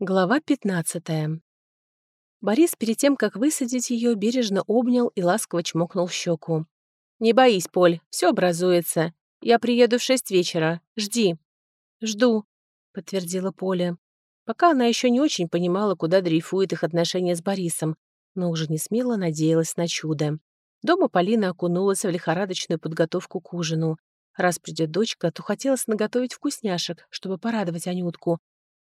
Глава 15. Борис перед тем, как высадить ее, бережно обнял и ласково чмокнул щеку. «Не боись, Поль, все образуется. Я приеду в шесть вечера. Жди». «Жду», — подтвердила Поля. Пока она еще не очень понимала, куда дрейфует их отношения с Борисом, но уже не смело надеялась на чудо. Дома Полина окунулась в лихорадочную подготовку к ужину. Раз придет дочка, то хотелось наготовить вкусняшек, чтобы порадовать Анютку,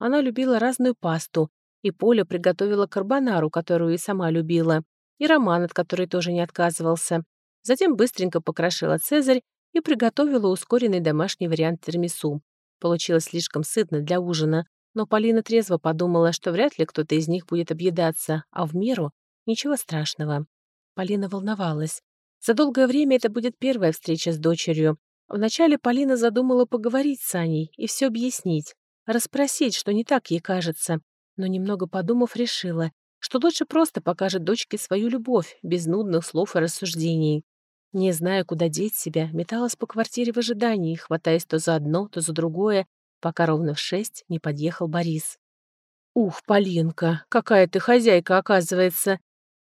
она любила разную пасту, и Поля приготовила карбонару, которую и сама любила, и роман, от которой тоже не отказывался. Затем быстренько покрошила цезарь и приготовила ускоренный домашний вариант термису. Получилось слишком сытно для ужина, но Полина трезво подумала, что вряд ли кто-то из них будет объедаться, а в меру — ничего страшного. Полина волновалась. За долгое время это будет первая встреча с дочерью. Вначале Полина задумала поговорить с Аней и все объяснить расспросить, что не так ей кажется, но немного подумав, решила, что лучше просто покажет дочке свою любовь, без нудных слов и рассуждений. Не зная, куда деть себя, металась по квартире в ожидании, хватаясь то за одно, то за другое, пока ровно в шесть не подъехал Борис. «Ух, Полинка, какая ты хозяйка, оказывается!»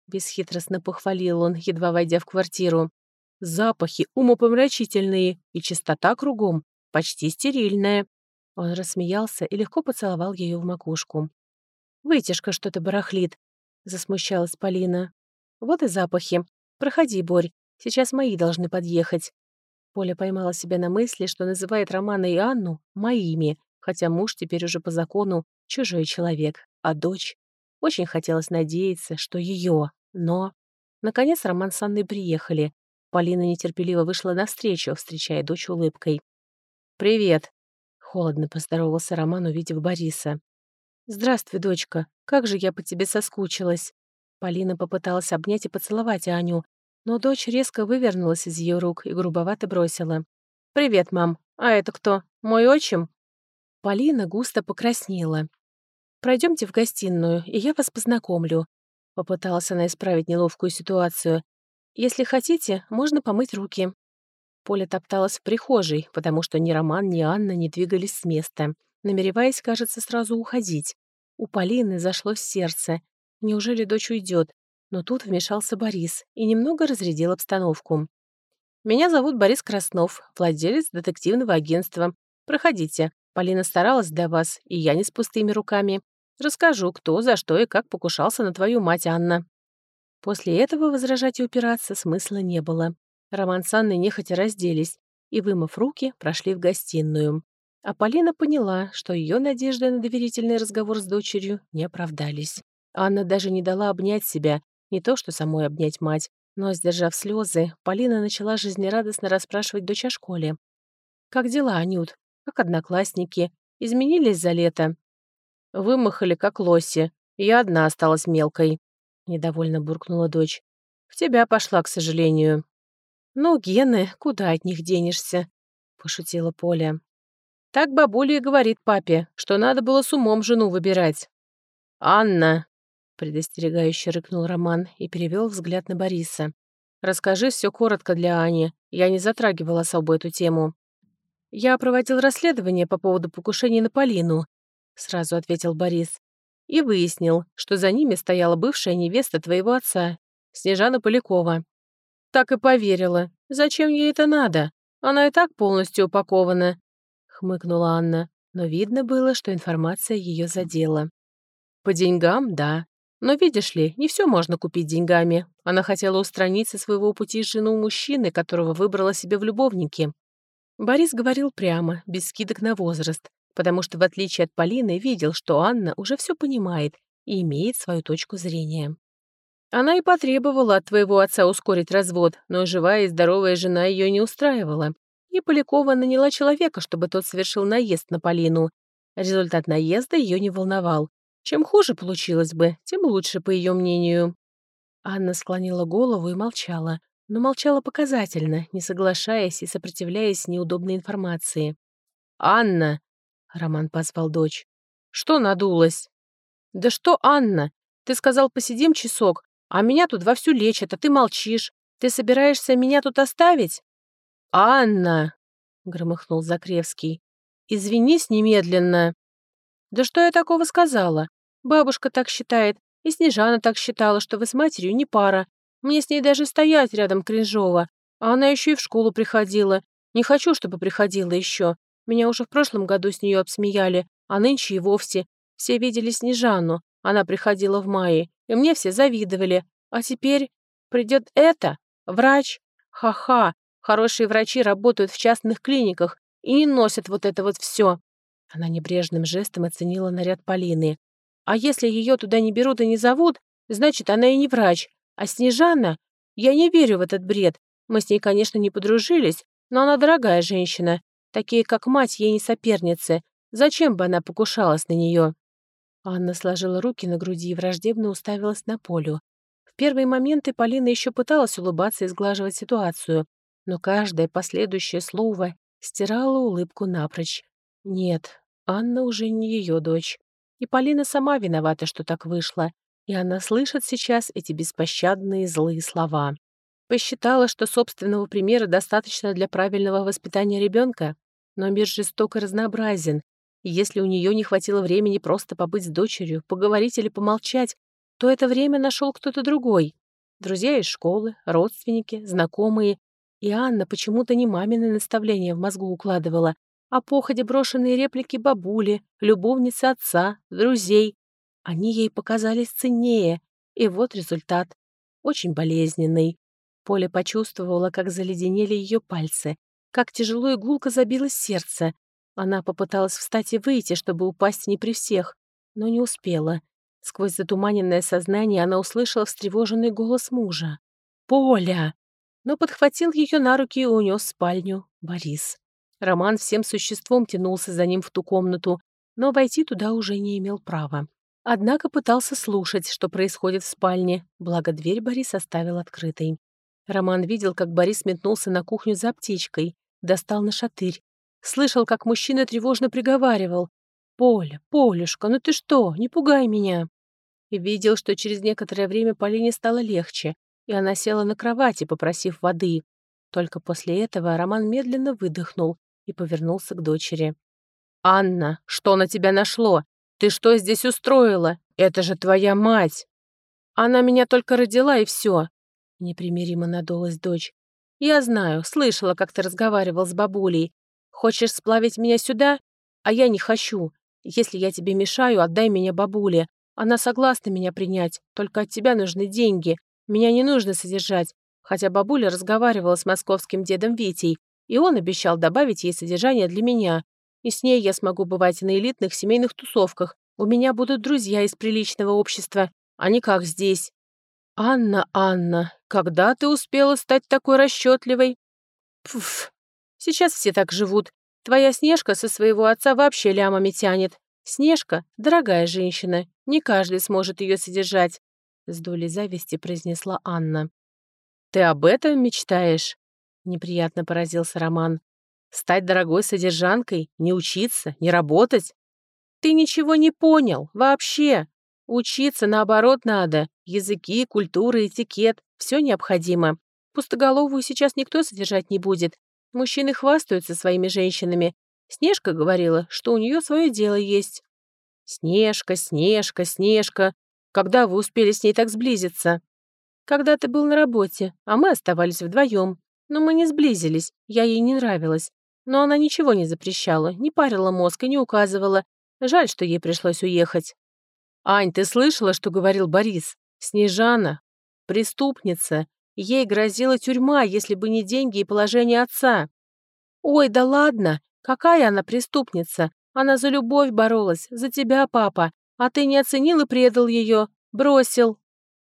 Бесхитростно похвалил он, едва войдя в квартиру. «Запахи умопомрачительные и чистота кругом, почти стерильная. Он рассмеялся и легко поцеловал ее в макушку. «Вытяжка что-то барахлит», — засмущалась Полина. «Вот и запахи. Проходи, Борь, сейчас мои должны подъехать». Поля поймала себя на мысли, что называет Романа и Анну «моими», хотя муж теперь уже по закону чужой человек, а дочь... Очень хотелось надеяться, что ее, но... Наконец Роман с Анной приехали. Полина нетерпеливо вышла навстречу, встречая дочь улыбкой. «Привет», Холодно поздоровался Роман, увидев Бориса. «Здравствуй, дочка. Как же я по тебе соскучилась». Полина попыталась обнять и поцеловать Аню, но дочь резко вывернулась из ее рук и грубовато бросила. «Привет, мам. А это кто? Мой отчим?» Полина густо покраснела. Пройдемте в гостиную, и я вас познакомлю», — попыталась она исправить неловкую ситуацию. «Если хотите, можно помыть руки». Поля топталась в прихожей, потому что ни Роман, ни Анна не двигались с места, намереваясь, кажется, сразу уходить. У Полины зашло сердце. Неужели дочь уйдет? Но тут вмешался Борис и немного разрядил обстановку. «Меня зовут Борис Краснов, владелец детективного агентства. Проходите. Полина старалась для вас, и я не с пустыми руками. Расскажу, кто, за что и как покушался на твою мать, Анна». После этого возражать и упираться смысла не было. Роман с Анной нехотя разделись и, вымыв руки, прошли в гостиную. А Полина поняла, что ее надежды на доверительный разговор с дочерью не оправдались. Анна даже не дала обнять себя, не то что самой обнять мать, но, сдержав слезы, Полина начала жизнерадостно расспрашивать дочь о школе. «Как дела, Анют? Как одноклассники? Изменились за лето?» «Вымахали, как лоси. Я одна осталась мелкой», — недовольно буркнула дочь. «В тебя пошла, к сожалению». «Ну, гены, куда от них денешься?» — пошутила Поля. «Так бабуля и говорит папе, что надо было с умом жену выбирать». «Анна!» — предостерегающе рыкнул Роман и перевел взгляд на Бориса. «Расскажи все коротко для Ани. Я не затрагивала особо эту тему». «Я проводил расследование по поводу покушения на Полину», — сразу ответил Борис. «И выяснил, что за ними стояла бывшая невеста твоего отца, Снежана Полякова. Так и поверила. Зачем ей это надо? Она и так полностью упакована», — хмыкнула Анна, но видно было, что информация ее задела. «По деньгам, да. Но видишь ли, не все можно купить деньгами. Она хотела устранить со своего пути жену мужчины, которого выбрала себе в любовнике». Борис говорил прямо, без скидок на возраст, потому что, в отличие от Полины, видел, что Анна уже все понимает и имеет свою точку зрения. Она и потребовала от твоего отца ускорить развод, но живая и здоровая жена ее не устраивала. И Полякова наняла человека, чтобы тот совершил наезд на Полину. Результат наезда ее не волновал. Чем хуже получилось бы, тем лучше, по ее мнению. Анна склонила голову и молчала, но молчала показательно, не соглашаясь и сопротивляясь неудобной информации. «Анна!» — Роман позвал дочь. «Что надулась?» «Да что, Анна? Ты сказал, посидим часок, а меня тут вовсю лечат, а ты молчишь. Ты собираешься меня тут оставить?» «Анна!» — громыхнул Закревский. «Извинись немедленно». «Да что я такого сказала? Бабушка так считает, и Снежана так считала, что вы с матерью не пара. Мне с ней даже стоять рядом кринжово. А она еще и в школу приходила. Не хочу, чтобы приходила еще. Меня уже в прошлом году с нее обсмеяли, а нынче и вовсе. Все видели Снежану. Она приходила в мае, и мне все завидовали. А теперь придет это, врач. Ха-ха, хорошие врачи работают в частных клиниках и не носят вот это вот все. Она небрежным жестом оценила наряд Полины. А если ее туда не берут и не зовут, значит, она и не врач. А Снежана? Я не верю в этот бред. Мы с ней, конечно, не подружились, но она дорогая женщина. Такие, как мать, ей не соперницы. Зачем бы она покушалась на нее? Анна сложила руки на груди и враждебно уставилась на Полю. В первые моменты Полина еще пыталась улыбаться и сглаживать ситуацию, но каждое последующее слово стирало улыбку напрочь. Нет, Анна уже не ее дочь. И Полина сама виновата, что так вышло, и она слышит сейчас эти беспощадные злые слова. Посчитала, что собственного примера достаточно для правильного воспитания ребенка, но мир жесток и разнообразен, если у нее не хватило времени просто побыть с дочерью, поговорить или помолчать, то это время нашел кто-то другой. Друзья из школы, родственники, знакомые. И Анна почему-то не мамины наставления в мозгу укладывала, а походе брошенные реплики бабули, любовницы отца, друзей. Они ей показались ценнее. И вот результат. Очень болезненный. Поля почувствовала, как заледенели ее пальцы, как тяжело и гулко забилось сердце, она попыталась встать и выйти, чтобы упасть не при всех, но не успела. Сквозь затуманенное сознание она услышала встревоженный голос мужа. «Поля!» Но подхватил ее на руки и унес в спальню Борис. Роман всем существом тянулся за ним в ту комнату, но войти туда уже не имел права. Однако пытался слушать, что происходит в спальне, благо дверь Борис оставил открытой. Роман видел, как Борис метнулся на кухню за аптечкой, достал на шатырь, Слышал, как мужчина тревожно приговаривал. «Поля, Полюшка, ну ты что, не пугай меня!» И видел, что через некоторое время Полине стало легче, и она села на кровати, попросив воды. Только после этого Роман медленно выдохнул и повернулся к дочери. «Анна, что на тебя нашло? Ты что здесь устроила? Это же твоя мать!» «Она меня только родила, и все!» Непримиримо надулась дочь. «Я знаю, слышала, как ты разговаривал с бабулей. Хочешь сплавить меня сюда? А я не хочу. Если я тебе мешаю, отдай меня бабуле. Она согласна меня принять, только от тебя нужны деньги. Меня не нужно содержать. Хотя бабуля разговаривала с московским дедом Витей, и он обещал добавить ей содержание для меня. И с ней я смогу бывать на элитных семейных тусовках. У меня будут друзья из приличного общества, а не как здесь. Анна, Анна, когда ты успела стать такой расчетливой? Пф, Сейчас все так живут. Твоя Снежка со своего отца вообще лямами тянет. Снежка — дорогая женщина, не каждый сможет ее содержать», — с долей зависти произнесла Анна. «Ты об этом мечтаешь?» — неприятно поразился Роман. «Стать дорогой содержанкой, не учиться, не работать?» «Ты ничего не понял, вообще. Учиться, наоборот, надо. Языки, культура, этикет — все необходимо. Пустоголовую сейчас никто содержать не будет, Мужчины хвастаются своими женщинами. Снежка говорила, что у нее свое дело есть. Снежка, Снежка, Снежка. Когда вы успели с ней так сблизиться? Когда ты был на работе, а мы оставались вдвоем. Но мы не сблизились, я ей не нравилась. Но она ничего не запрещала, не парила мозг и не указывала. Жаль, что ей пришлось уехать. «Ань, ты слышала, что говорил Борис? Снежана. Преступница. Ей грозила тюрьма, если бы не деньги и положение отца. «Ой, да ладно! Какая она преступница! Она за любовь боролась, за тебя, папа, а ты не оценил и предал ее, бросил».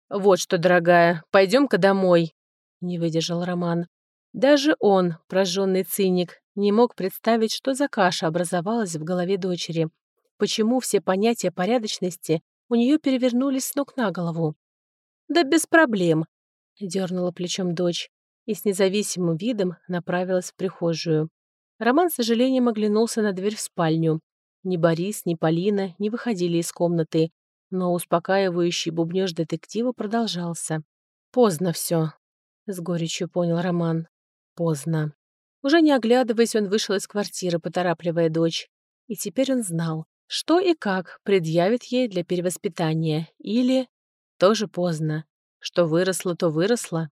«Вот что, дорогая, пойдем-ка домой», — не выдержал Роман. Даже он, прожженный циник, не мог представить, что за каша образовалась в голове дочери. Почему все понятия порядочности у нее перевернулись с ног на голову? «Да без проблем. Дернула плечом дочь и с независимым видом направилась в прихожую. Роман с сожалением оглянулся на дверь в спальню. Ни Борис, ни Полина не выходили из комнаты, но успокаивающий бубнёж детектива продолжался. «Поздно все», — с горечью понял Роман. «Поздно». Уже не оглядываясь, он вышел из квартиры, поторапливая дочь. И теперь он знал, Что и как предъявит ей для перевоспитания или... Тоже поздно. Что выросло, то выросло.